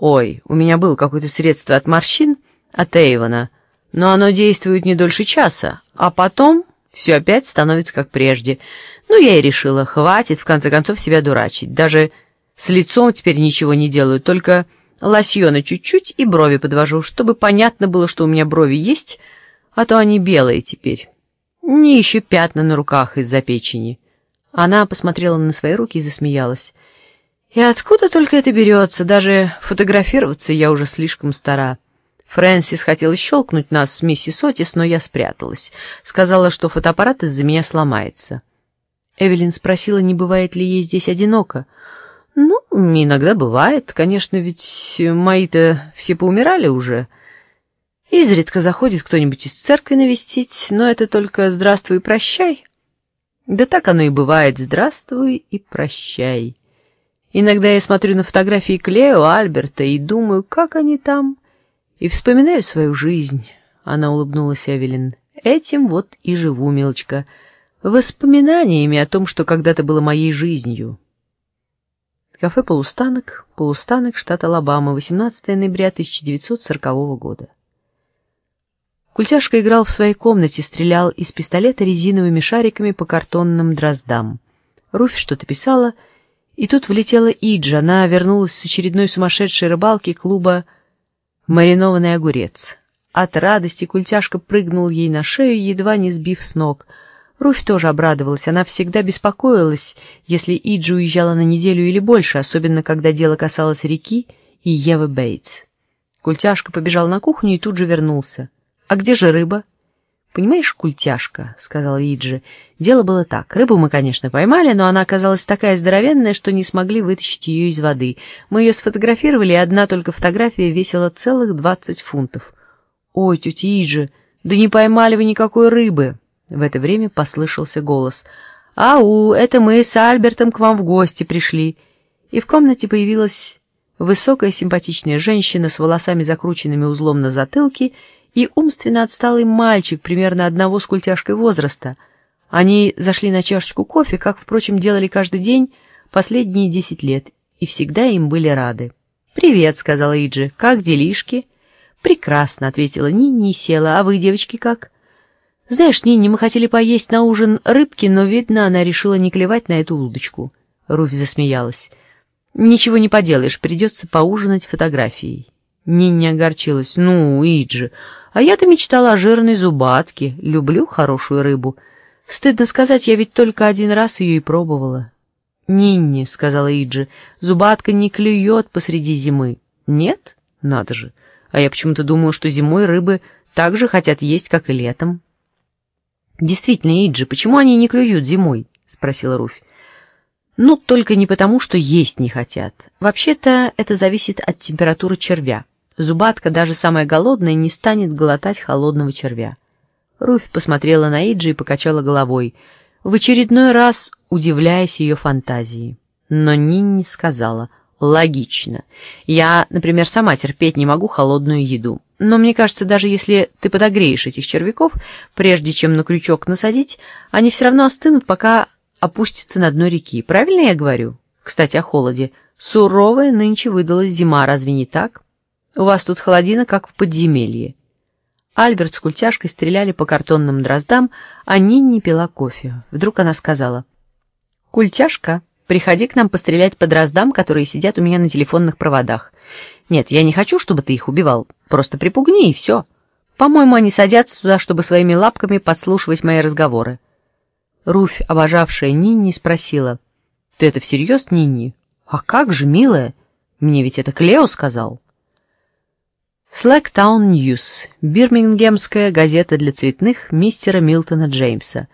«Ой, у меня было какое-то средство от морщин от Эйвона, но оно действует не дольше часа, а потом все опять становится как прежде. Ну, я и решила, хватит в конце концов себя дурачить. Даже с лицом теперь ничего не делаю, только лосьона чуть-чуть и брови подвожу, чтобы понятно было, что у меня брови есть, а то они белые теперь. Не еще пятна на руках из-за печени». Она посмотрела на свои руки и засмеялась. И откуда только это берется? Даже фотографироваться я уже слишком стара. Фрэнсис хотела щелкнуть нас с миссис Отис, но я спряталась. Сказала, что фотоаппарат из-за меня сломается. Эвелин спросила, не бывает ли ей здесь одиноко. «Ну, иногда бывает. Конечно, ведь мои-то все поумирали уже. Изредка заходит кто-нибудь из церкви навестить, но это только «здравствуй и прощай». Да так оно и бывает «здравствуй и прощай». Иногда я смотрю на фотографии Клео, Альберта и думаю, как они там, и вспоминаю свою жизнь. Она улыбнулась Эвелин. Этим вот и живу, милочка, воспоминаниями о том, что когда-то было моей жизнью. Кафе «Полустанок», «Полустанок», штат Алабама, 18 ноября 1940 года. Культяшка играл в своей комнате, стрелял из пистолета резиновыми шариками по картонным дроздам. Руфь что-то писала — и тут влетела Иджа, она вернулась с очередной сумасшедшей рыбалки клуба «Маринованный огурец». От радости культяшка прыгнул ей на шею, едва не сбив с ног. Руфь тоже обрадовалась, она всегда беспокоилась, если Иджи уезжала на неделю или больше, особенно когда дело касалось реки и Евы Бейтс. Культяшка побежал на кухню и тут же вернулся. «А где же рыба?» «Понимаешь, культяшка», — сказал Виджи, — «дело было так. Рыбу мы, конечно, поймали, но она оказалась такая здоровенная, что не смогли вытащить ее из воды. Мы ее сфотографировали, и одна только фотография весила целых двадцать фунтов». «Ой, тетя Иджи, да не поймали вы никакой рыбы!» В это время послышался голос. «Ау, это мы с Альбертом к вам в гости пришли». И в комнате появилась высокая симпатичная женщина с волосами, закрученными узлом на затылке, и умственно отсталый мальчик примерно одного с культяшкой возраста. Они зашли на чашечку кофе, как, впрочем, делали каждый день последние десять лет, и всегда им были рады. «Привет», — сказала Иджи, — «как делишки?» «Прекрасно», — ответила Нинни и села. «А вы, девочки, как?» «Знаешь, Нинни, мы хотели поесть на ужин рыбки, но, видно, она решила не клевать на эту удочку». Руфь засмеялась. «Ничего не поделаешь, придется поужинать фотографией». Нинни огорчилась. «Ну, Иджи, а я-то мечтала о жирной зубатке. Люблю хорошую рыбу. Стыдно сказать, я ведь только один раз ее и пробовала». «Нинни», — сказала Иджи, — «зубатка не клюет посреди зимы». «Нет? Надо же. А я почему-то думала, что зимой рыбы так же хотят есть, как и летом». «Действительно, Иджи, почему они не клюют зимой?» — спросила Руфь. «Ну, только не потому, что есть не хотят. Вообще-то это зависит от температуры червя. Зубатка, даже самая голодная, не станет глотать холодного червя. Руфь посмотрела на Иджи и покачала головой, в очередной раз удивляясь ее фантазии. Но Нинни сказала, логично. Я, например, сама терпеть не могу холодную еду. Но мне кажется, даже если ты подогреешь этих червяков, прежде чем на крючок насадить, они все равно остынут, пока опустятся на дно реки. Правильно я говорю? Кстати, о холоде. Суровая нынче выдалась зима, разве не так? У вас тут холодина, как в подземелье. Альберт с культяшкой стреляли по картонным дроздам, а Нинни пила кофе. Вдруг она сказала, «Культяшка, приходи к нам пострелять по дроздам, которые сидят у меня на телефонных проводах. Нет, я не хочу, чтобы ты их убивал, просто припугни и все. По-моему, они садятся туда, чтобы своими лапками подслушивать мои разговоры». Руфь, обожавшая Нинни, спросила, «Ты это всерьез, Нинни?» «А как же, милая? Мне ведь это Клео сказал». Слэктаун Ньюс, бирмингемская газета для цветных мистера Милтона Джеймса.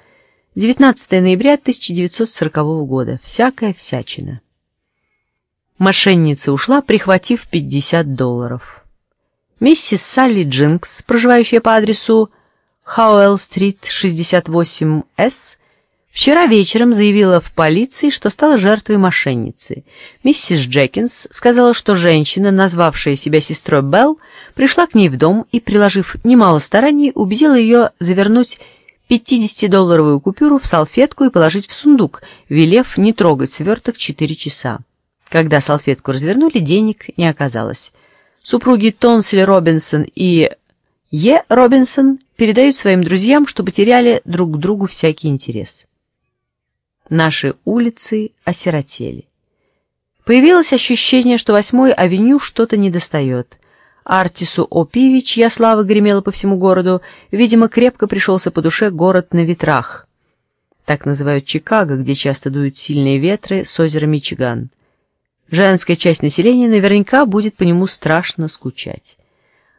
19 ноября 1940 года. Всякая всячина. Мошенница ушла, прихватив 50 долларов. Миссис Салли Джинкс, проживающая по адресу Хауэлл-стрит, 68С, Вчера вечером заявила в полиции, что стала жертвой мошенницы. Миссис Джекинс сказала, что женщина, назвавшая себя сестрой Белл, пришла к ней в дом и, приложив немало стараний, убедила ее завернуть 50-долларовую купюру в салфетку и положить в сундук, велев не трогать сверток четыре часа. Когда салфетку развернули, денег не оказалось. Супруги Тонсли Робинсон и Е. Робинсон передают своим друзьям, что потеряли друг другу всякий интерес. Наши улицы осиротели. Появилось ощущение, что восьмой авеню что-то недостает. Артису Опиви, чья слава гремела по всему городу, видимо, крепко пришелся по душе город на ветрах. Так называют Чикаго, где часто дуют сильные ветры с озера Мичиган. Женская часть населения наверняка будет по нему страшно скучать.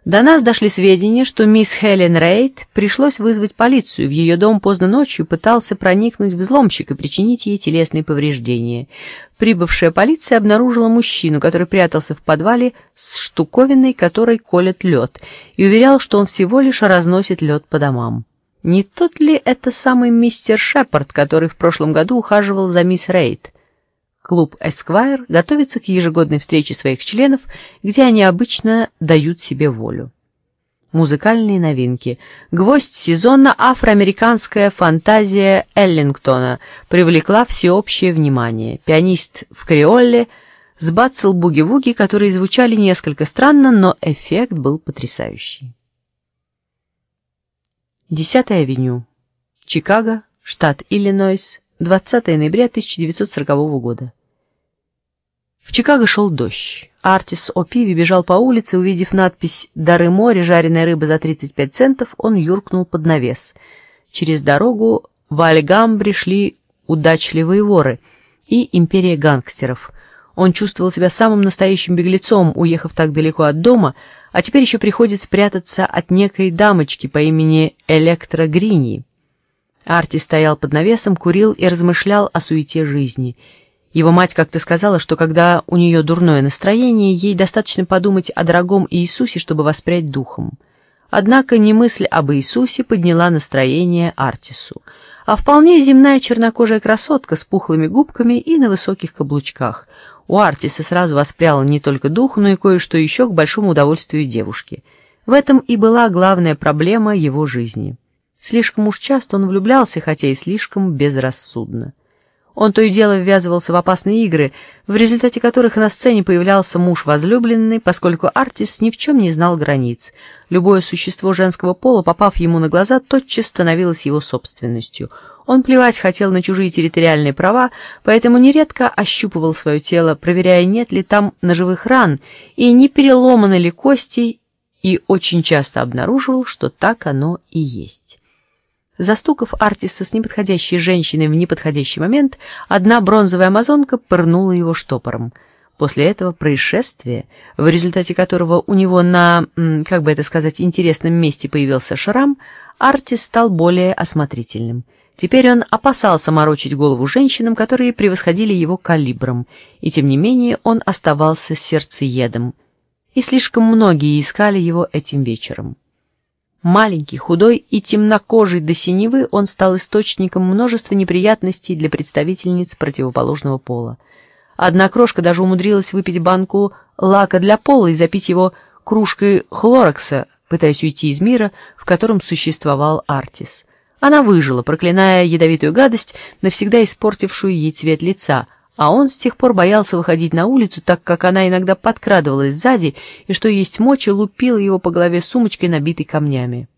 До нас дошли сведения, что мисс Хелен Рейд пришлось вызвать полицию. В ее дом поздно ночью пытался проникнуть взломщик и причинить ей телесные повреждения. Прибывшая полиция обнаружила мужчину, который прятался в подвале с штуковиной, которой колет лед, и уверял, что он всего лишь разносит лед по домам. Не тот ли это самый мистер Шепард, который в прошлом году ухаживал за мисс Рейд? Клуб «Эсквайр» готовится к ежегодной встрече своих членов, где они обычно дают себе волю. Музыкальные новинки. Гвоздь сезона афроамериканская фантазия Эллингтона привлекла всеобщее внимание. Пианист в креоле сбацал буги-вуги, которые звучали несколько странно, но эффект был потрясающий. 10 авеню. Чикаго, штат Иллинойс, 20 ноября 1940 года. Чикаго шел дождь. Артис О'Пиви бежал по улице, увидев надпись «Дары моря, жареная рыба за 35 центов», он юркнул под навес. Через дорогу в Альгамбре шли удачливые воры и империя гангстеров. Он чувствовал себя самым настоящим беглецом, уехав так далеко от дома, а теперь еще приходится прятаться от некой дамочки по имени Электро Грини. Арти стоял под навесом, курил и размышлял о суете жизни — его мать как-то сказала, что когда у нее дурное настроение, ей достаточно подумать о дорогом Иисусе, чтобы воспрять духом. Однако не мысль об Иисусе подняла настроение Артису, а вполне земная чернокожая красотка с пухлыми губками и на высоких каблучках. У Артиса сразу воспрял не только дух, но и кое-что еще к большому удовольствию девушки. В этом и была главная проблема его жизни. Слишком уж часто он влюблялся, хотя и слишком безрассудно. Он то и дело ввязывался в опасные игры, в результате которых на сцене появлялся муж возлюбленный, поскольку Артис ни в чем не знал границ. Любое существо женского пола, попав ему на глаза, тотчас становилось его собственностью. Он плевать хотел на чужие территориальные права, поэтому нередко ощупывал свое тело, проверяя, нет ли там ножевых ран и не переломаны ли кости, и очень часто обнаруживал, что так оно и есть. Застукав Артиса с неподходящей женщиной в неподходящий момент, одна бронзовая амазонка пырнула его штопором. После этого происшествия, в результате которого у него на, как бы это сказать, интересном месте появился шрам, Артис стал более осмотрительным. Теперь он опасался морочить голову женщинам, которые превосходили его калибром, и тем не менее он оставался сердцеедом, и слишком многие искали его этим вечером. Маленький, худой и темнокожий до синевы, он стал источником множества неприятностей для представительниц противоположного пола. Одна крошка даже умудрилась выпить банку лака для пола и запить его кружкой хлорокса, пытаясь уйти из мира, в котором существовал Артис. Она выжила, проклиная ядовитую гадость, навсегда испортившую ей цвет лица — а он с тех пор боялся выходить на улицу, так как она иногда подкрадывалась сзади и, что есть мочи, лупила его по голове сумочкой, набитой камнями.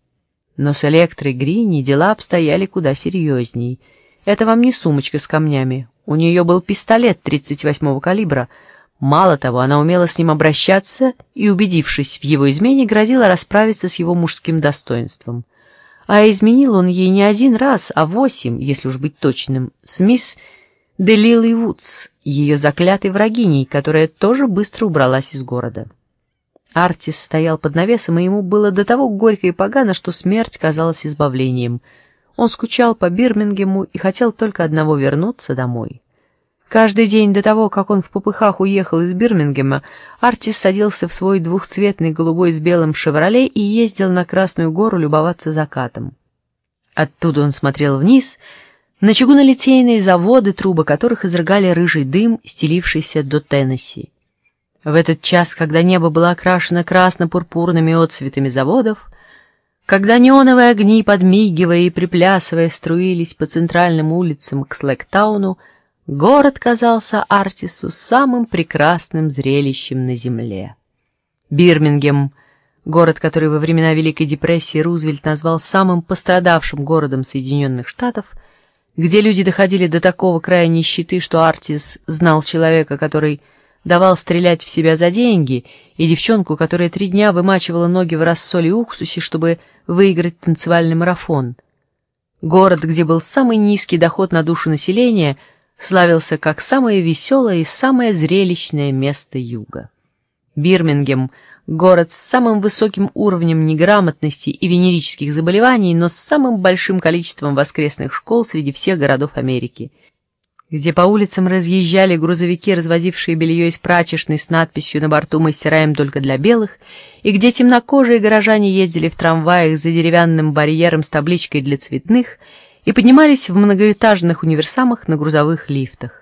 Но с Электрой Грини дела обстояли куда серьезней. Это вам не сумочка с камнями. У нее был пистолет 38-го калибра. Мало того, она умела с ним обращаться и, убедившись в его измене, грозила расправиться с его мужским достоинством. А изменил он ей не один раз, а восемь, если уж быть точным, с мисс Делилой Вудс, ее заклятой врагиней, которая тоже быстро убралась из города. Артис стоял под навесом, и ему было до того горько и погано, что смерть казалась избавлением. Он скучал по Бирмингему и хотел только одного — вернуться домой. Каждый день до того, как он в попыхах уехал из Бирмингема, Артис садился в свой двухцветный голубой с белым «Шевроле» и ездил на Красную гору любоваться закатом. Оттуда он смотрел вниз — на чугунолитейные заводы, трубы которых изрыгали рыжий дым, стелившийся до Теннесси. В этот час, когда небо было окрашено красно-пурпурными отцветами заводов, когда неоновые огни, подмигивая и приплясывая, струились по центральным улицам к Слэктауну, Город казался Артису самым прекрасным зрелищем на земле. Бирмингем, город, который во времена Великой депрессии Рузвельт назвал самым пострадавшим городом Соединенных Штатов, где люди доходили до такого края нищеты, что Артис знал человека, который давал стрелять в себя за деньги, и девчонку, которая три дня вымачивала ноги в рассоле и уксусе, чтобы выиграть танцевальный марафон. Город, где был самый низкий доход на душу населения, славился как самое веселое и самое зрелищное место юга. Бирмингем — город с самым высоким уровнем неграмотности и венерических заболеваний, но с самым большим количеством воскресных школ среди всех городов Америки, где по улицам разъезжали грузовики, развозившие белье из прачечной с надписью на борту «Мы стираем только для белых», и где темнокожие горожане ездили в трамваях за деревянным барьером с табличкой для цветных и поднимались в многоэтажных универсамах на грузовых лифтах.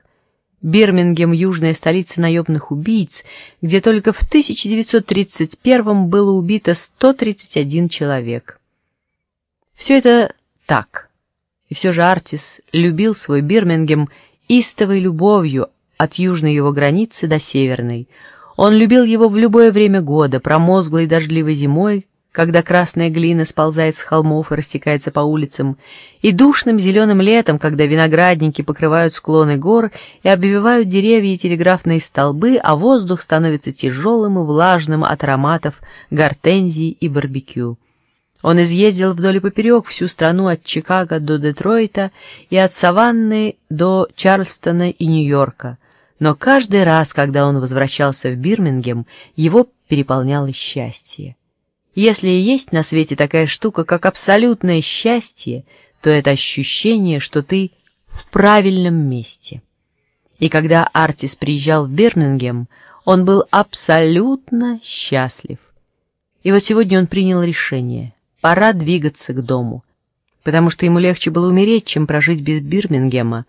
Бирмингем — южная столица наемных убийц, где только в 1931 было убито 131 человек. Все это так. И все же Артис любил свой Бирмингем истовой любовью от южной его границы до северной. Он любил его в любое время года, промозглой дождливой зимой, когда красная глина сползает с холмов и растекается по улицам, и душным зеленым летом, когда виноградники покрывают склоны гор и обвивают деревья и телеграфные столбы, а воздух становится тяжелым и влажным от ароматов гортензий и барбекю. Он изъездил вдоль и поперек всю страну от Чикаго до Детройта и от Саванны до Чарльстона и Нью-Йорка, но каждый раз, когда он возвращался в Бирмингем, его переполняло счастье. Если и есть на свете такая штука, как абсолютное счастье, то это ощущение, что ты в правильном месте. И когда Артис приезжал в Бирмингем, он был абсолютно счастлив. И вот сегодня он принял решение. Пора двигаться к дому. Потому что ему легче было умереть, чем прожить без Бирмингема,